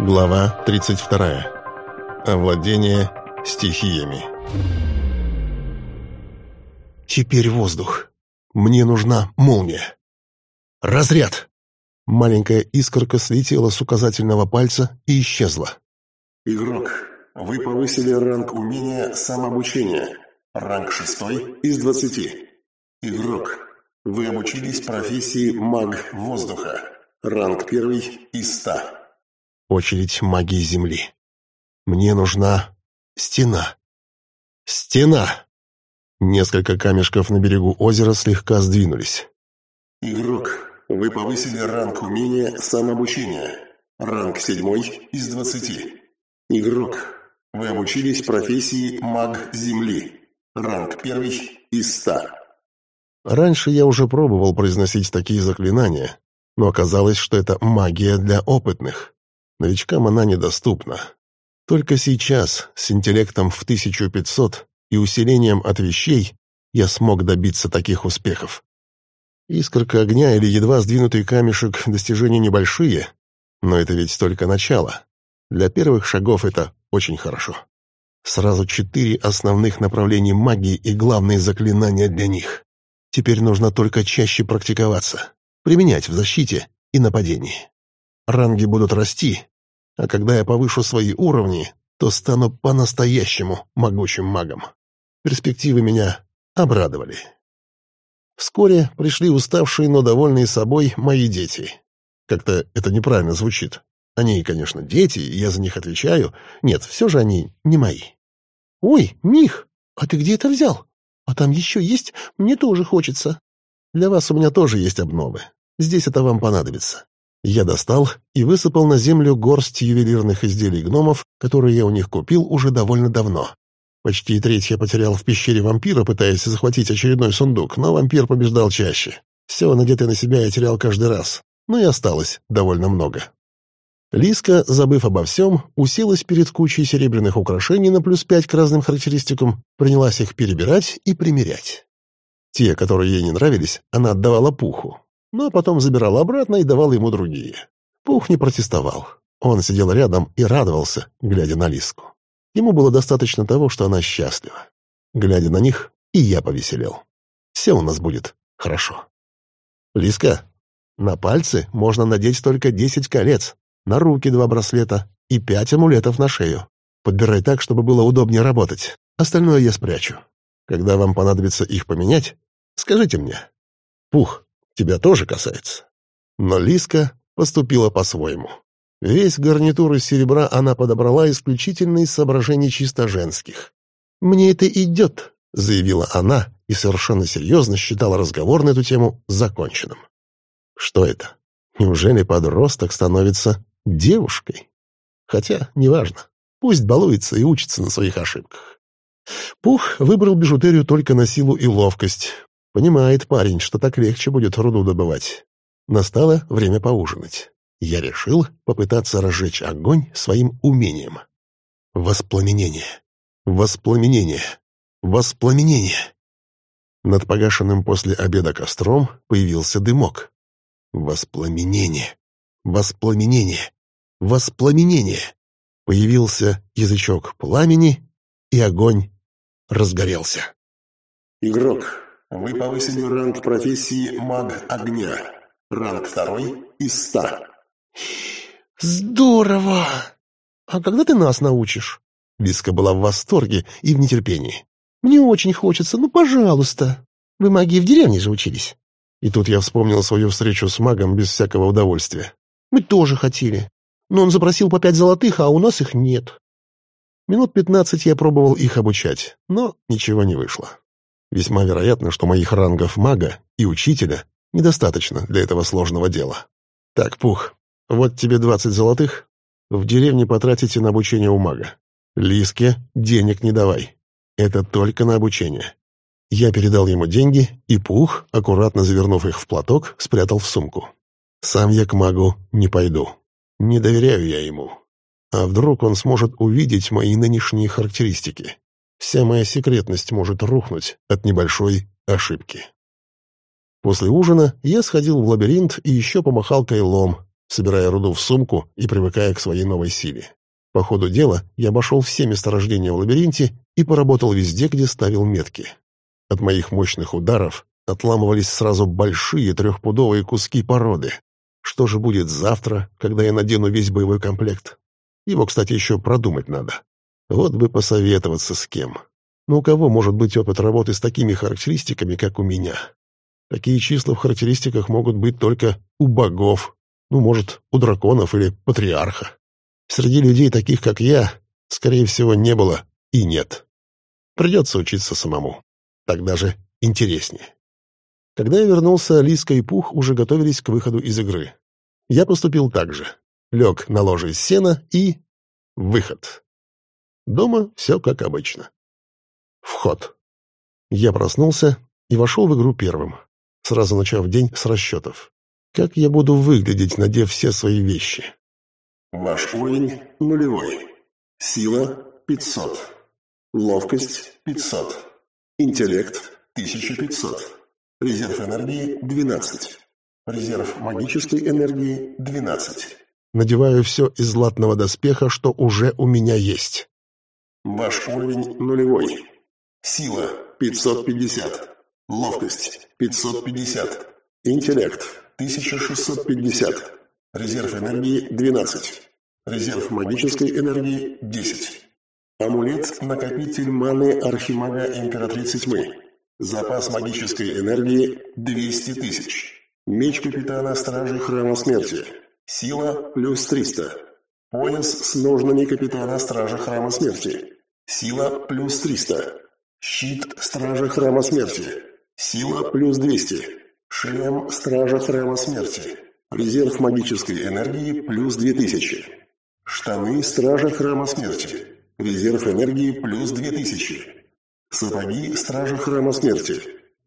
Глава 32. Овладение стихиями. Теперь воздух. Мне нужна молния. Разряд! Маленькая искорка слетела с указательного пальца и исчезла. Игрок, вы повысили ранг умения самообучения. Ранг шестой из двадцати. Игрок, вы обучились профессии маг воздуха. Ранг первый из ста. Очередь магии Земли. Мне нужна стена. Стена! Несколько камешков на берегу озера слегка сдвинулись. Игрок, вы повысили ранг умения самообучения. Ранг седьмой из двадцати. Игрок, вы обучились профессии маг Земли. Ранг первый из ста. Раньше я уже пробовал произносить такие заклинания, но оказалось, что это магия для опытных. Новичкам она недоступна. Только сейчас, с интеллектом в 1500 и усилением от вещей, я смог добиться таких успехов. Искорка огня или едва сдвинутый камешек — достижения небольшие, но это ведь только начало. Для первых шагов это очень хорошо. Сразу четыре основных направления магии и главные заклинания для них. Теперь нужно только чаще практиковаться, применять в защите и нападении. Ранги будут расти, а когда я повышу свои уровни, то стану по-настоящему могучим магом. Перспективы меня обрадовали. Вскоре пришли уставшие, но довольные собой мои дети. Как-то это неправильно звучит. Они, конечно, дети, я за них отвечаю. Нет, все же они не мои. «Ой, Мих, а ты где это взял? А там еще есть? Мне тоже хочется». «Для вас у меня тоже есть обновы. Здесь это вам понадобится. Я достал и высыпал на землю горсть ювелирных изделий гномов, которые я у них купил уже довольно давно. Почти треть я потерял в пещере вампира, пытаясь захватить очередной сундук, но вампир побеждал чаще. Все, надетое на себя, я терял каждый раз, но и осталось довольно много. Лиска, забыв обо всем, уселась перед кучей серебряных украшений на плюс пять к разным характеристикам, принялась их перебирать и примерять. Те, которые ей не нравились, она отдавала пуху, но потом забирал обратно и давал ему другие. Пух не протестовал. Он сидел рядом и радовался, глядя на Лиску. Ему было достаточно того, что она счастлива. Глядя на них, и я повеселел. Все у нас будет хорошо. Лиска, на пальцы можно надеть только десять колец, на руки два браслета и пять амулетов на шею. Подбирай так, чтобы было удобнее работать. Остальное я спрячу. Когда вам понадобится их поменять, скажите мне. Пух, Тебя тоже касается. Но Лиска поступила по-своему. Весь гарнитур из серебра она подобрала исключительно из соображений чисто женских. «Мне это идет», — заявила она и совершенно серьезно считала разговор на эту тему законченным. Что это? Неужели подросток становится девушкой? Хотя, неважно. Пусть балуется и учится на своих ошибках. Пух выбрал бижутерию только на силу и ловкость, Понимает парень, что так легче будет руду добывать. Настало время поужинать. Я решил попытаться разжечь огонь своим умением. Воспламенение. Воспламенение. Воспламенение. Над погашенным после обеда костром появился дымок. Воспламенение. Воспламенение. Воспламенение. Появился язычок пламени, и огонь разгорелся. Игрок, вы повысили ранг профессии маг огня. Ранг второй из ста. Здорово! А когда ты нас научишь? Лиска была в восторге и в нетерпении. Мне очень хочется, ну, пожалуйста. Вы магии в деревне же учились. И тут я вспомнил свою встречу с магом без всякого удовольствия. Мы тоже хотели. Но он запросил по пять золотых, а у нас их нет. Минут пятнадцать я пробовал их обучать, но ничего не вышло. Весьма вероятно, что моих рангов мага и учителя недостаточно для этого сложного дела. Так, Пух, вот тебе двадцать золотых. В деревне потратите на обучение у мага. Лиске денег не давай. Это только на обучение. Я передал ему деньги, и Пух, аккуратно завернув их в платок, спрятал в сумку. Сам я к магу не пойду. Не доверяю я ему. А вдруг он сможет увидеть мои нынешние характеристики? Вся моя секретность может рухнуть от небольшой ошибки. После ужина я сходил в лабиринт и еще помахал кайлом, собирая руду в сумку и привыкая к своей новой силе. По ходу дела я обошел все месторождения в лабиринте и поработал везде, где ставил метки. От моих мощных ударов отламывались сразу большие трехпудовые куски породы. Что же будет завтра, когда я надену весь боевой комплект? Его, кстати, еще продумать надо. Вот бы посоветоваться с кем. Но у кого может быть опыт работы с такими характеристиками, как у меня? Такие числа в характеристиках могут быть только у богов, ну, может, у драконов или патриарха. Среди людей, таких как я, скорее всего, не было и нет. Придется учиться самому. Так даже интереснее. Когда я вернулся, Лиска и Пух уже готовились к выходу из игры. Я поступил так же. Лег на ложе из сена и... Выход. Дома все как обычно. Вход. Я проснулся и вошел в игру первым, сразу начав день с расчетов. Как я буду выглядеть, надев все свои вещи? Ваш уровень нулевой. Сила 500. Ловкость 500. Интеллект 1500. Резерв энергии 12. Резерв магической энергии 12. Надеваю все из златного доспеха, что уже у меня есть. Ваш уровень нулевой. Сила 550. Ловкость 550. Интеллект 1650. Резерв энергии 12. Резерв магической энергии 10. Амулет-накопитель маны Архимага Императрицы Тьмы. Запас магической энергии 200 тысяч. Меч капитана Стражи Храма Смерти. Сила плюс 300. Пояс с ножнами капитана Стражи Храма Смерти. Сила плюс 300. Щит Стражи Храма Смерти. Сила плюс 200. Шлем Стража Храма Смерти. Резерв магической энергии плюс 2000. Штаны Стража Храма Смерти. Резерв энергии плюс 2000. Сапоги Стража Храма Смерти.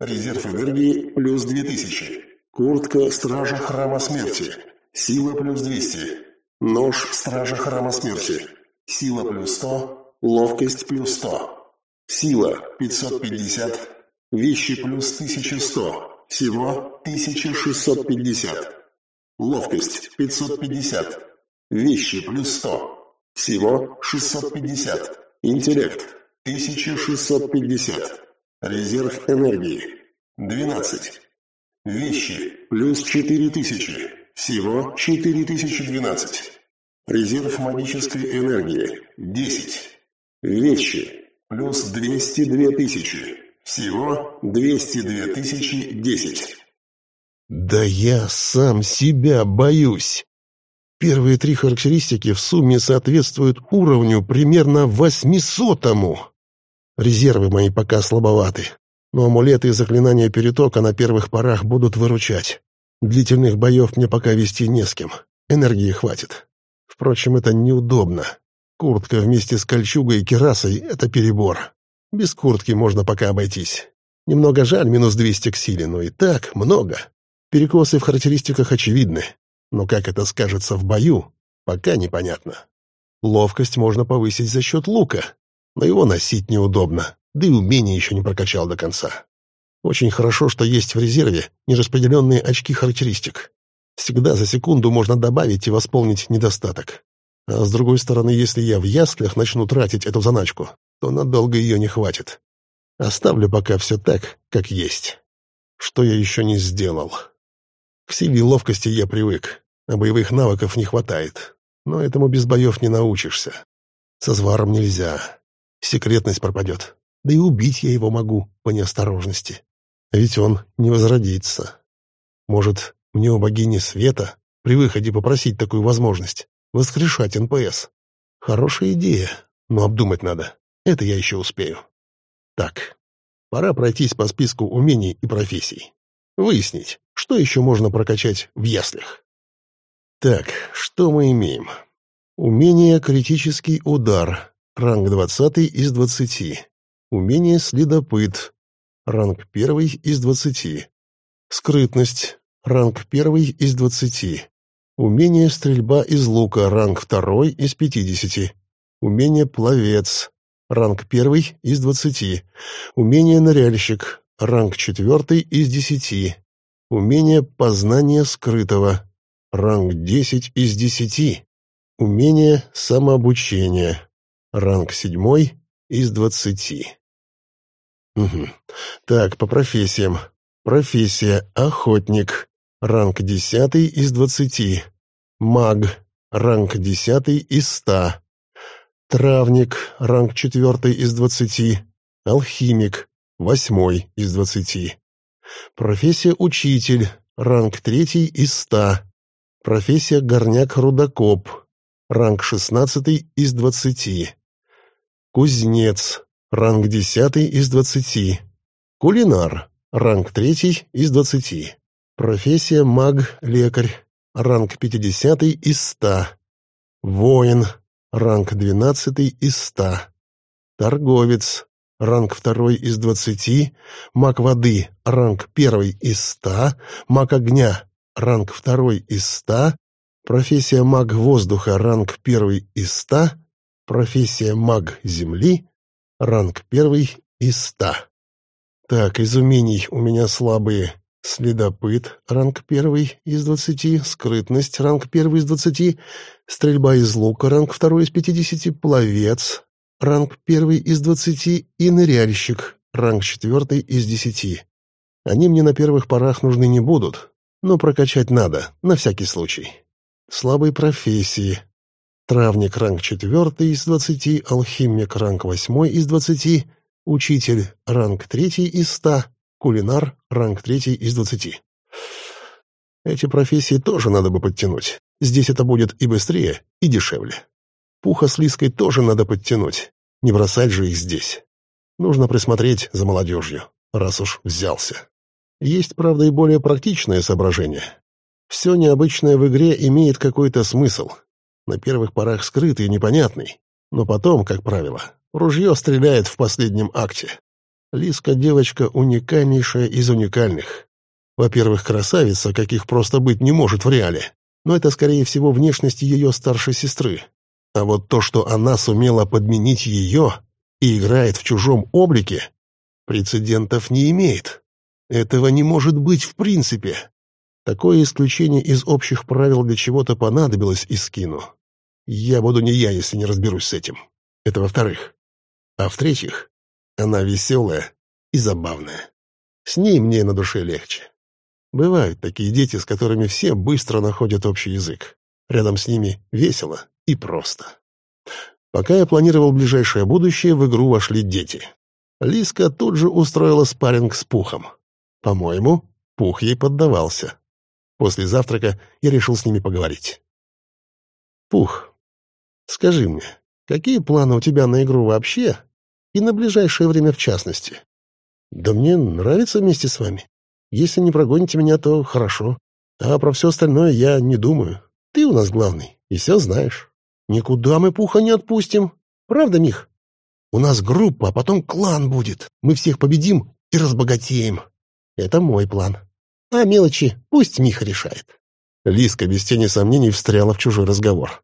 Резерв энергии плюс 2000. Куртка Стража Храма Смерти. Сила плюс 200. Нож Стража Храма Смерти. Сила плюс 100. Ловкость плюс 100. Сила 550. Вещи плюс 1100. Всего 1650. Ловкость 550. Вещи плюс 100. Всего 650. Интеллект 1650. Резерв энергии. 12. Вещи. Плюс 4000. Всего 4012. Резерв магической энергии. 10. Вещи. Плюс 202 тысячи. Всего 202 тысячи 10. Да я сам себя боюсь. Первые три характеристики в сумме соответствуют уровню примерно восьмисотому. Резервы мои пока слабоваты, но амулеты и заклинания перетока на первых порах будут выручать. Длительных боев мне пока вести не с кем, энергии хватит. Впрочем, это неудобно. Куртка вместе с кольчугой и керасой — это перебор. Без куртки можно пока обойтись. Немного жаль, минус 200 к силе, но и так много. Перекосы в характеристиках очевидны, но как это скажется в бою, пока непонятно. Ловкость можно повысить за счет лука, но его носить неудобно, да и умение еще не прокачал до конца. Очень хорошо, что есть в резерве нераспределенные очки характеристик. Всегда за секунду можно добавить и восполнить недостаток. А с другой стороны, если я в яслях начну тратить эту заначку, то надолго ее не хватит. Оставлю пока все так, как есть. Что я еще не сделал? К силе и ловкости я привык, а боевых навыков не хватает. Но этому без боев не научишься. Со зваром нельзя секретность пропадет. Да и убить я его могу по неосторожности. Ведь он не возродится. Может, мне у богини Света при выходе попросить такую возможность? Воскрешать НПС. Хорошая идея, но обдумать надо. Это я еще успею. Так, пора пройтись по списку умений и профессий. Выяснить, что еще можно прокачать в яслях. Так, что мы имеем? Умение «Критический удар» Ранг 20 из 20. Умение следопыт. Ранг 1 из 20. Скрытность. Ранг 1 из 20. Умение стрельба из лука. Ранг 2 из 50. Умение пловец. Ранг 1 из 20. Умение ныряльщик. Ранг 4 из 10. Умение познание скрытого. ранг 10 из 10. Умение самообучение, ранг 7 из 20. Угу. Так, по профессиям. Профессия охотник, ранг 10 из 20. Маг, ранг 10 из 100. Травник, ранг 4 из 20. Алхимик, 8 из 20. Профессия учитель, ранг 3 из 100. Профессия горняк-рудокоп, ранг 16 из 20. Кузнец, ранг 10 из 20. Кулинар, ранг 3 из 20. Профессия маг-лекарь, ранг 50 из 100. Воин, ранг 12 из 100. Торговец, ранг 2 из 20. Маг воды, ранг 1 из 100. Маг огня, ранг 2 из 100. Профессия маг воздуха, ранг 1 из 100. Профессия маг земли, ранг 1 из 100. Так, из умений у меня слабые. Следопыт, ранг 1 из 20, скрытность, ранг 1 из 20, стрельба из лука, ранг 2 из 50, пловец, ранг 1 из 20 и ныряльщик, ранг 4 из 10. Они мне на первых порах нужны не будут, но прокачать надо, на всякий случай. Слабые профессии. Травник ранг 4 из 20, алхимик ранг 8 из 20, учитель ранг 3 из 100, Кулинар, ранг третий из двадцати. Эти профессии тоже надо бы подтянуть. Здесь это будет и быстрее, и дешевле. Пуха с Лиской тоже надо подтянуть. Не бросать же их здесь. Нужно присмотреть за молодежью, раз уж взялся. Есть, правда, и более практичное соображение. Все необычное в игре имеет какой-то смысл. На первых порах скрытый и непонятный. Но потом, как правило, ружье стреляет в последнем акте. Лиска девочка уникальнейшая из уникальных. Во-первых, красавица, каких просто быть не может в реале. Но это, скорее всего, внешность ее старшей сестры. А вот то, что она сумела подменить ее и играет в чужом облике, прецедентов не имеет. Этого не может быть в принципе. Такое исключение из общих правил для чего-то понадобилось и скину. Я буду не я, если не разберусь с этим. Это во-вторых. А в-третьих, она веселая и забавная. С ней мне на душе легче. Бывают такие дети, с которыми все быстро находят общий язык. Рядом с ними весело и просто. Пока я планировал ближайшее будущее, в игру вошли дети. Лиска тут же устроила спарринг с Пухом. По-моему, Пух ей поддавался. После завтрака я решил с ними поговорить. «Пух, скажи мне, какие планы у тебя на игру вообще и на ближайшее время в частности. Да мне нравится вместе с вами. Если не прогоните меня, то хорошо. А про все остальное я не думаю. Ты у нас главный, и все знаешь. Никуда мы Пуха не отпустим. Правда, Мих? У нас группа, а потом клан будет. Мы всех победим и разбогатеем. Это мой план. А мелочи пусть Миха решает. Лиска без тени сомнений встряла в чужой разговор.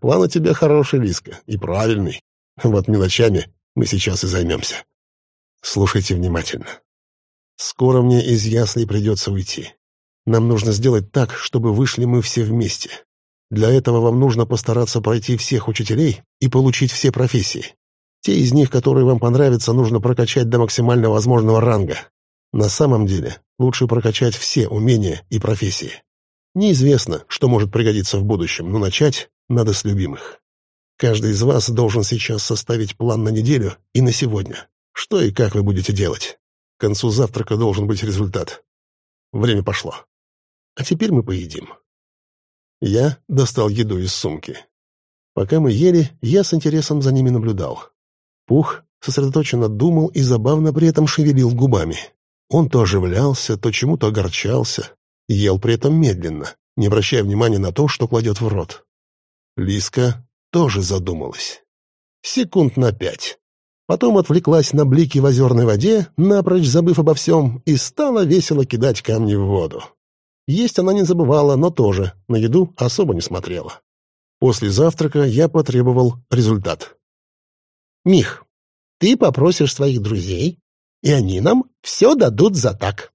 «План у тебя хороший, Лиска, и правильный. Вот мелочами мы сейчас и займемся. Слушайте внимательно. Скоро мне из Яслей придется уйти. Нам нужно сделать так, чтобы вышли мы все вместе. Для этого вам нужно постараться пройти всех учителей и получить все профессии. Те из них, которые вам понравятся, нужно прокачать до максимально возможного ранга. На самом деле, лучше прокачать все умения и профессии. Неизвестно, что может пригодиться в будущем, но начать надо с любимых. Каждый из вас должен сейчас составить план на неделю и на сегодня. Что и как вы будете делать. К концу завтрака должен быть результат. Время пошло. А теперь мы поедим. Я достал еду из сумки. Пока мы ели, я с интересом за ними наблюдал. Пух сосредоточенно думал и забавно при этом шевелил губами. Он то оживлялся, то чему-то огорчался, ел при этом медленно, не обращая внимания на то, что кладет в рот. Лиска тоже задумалась. Секунд на пять. Потом отвлеклась на блики в озерной воде, напрочь забыв обо всем, и стала весело кидать камни в воду. Есть она не забывала, но тоже на еду особо не смотрела. После завтрака я потребовал результат. «Мих, ты попросишь своих друзей, и они нам все дадут за так.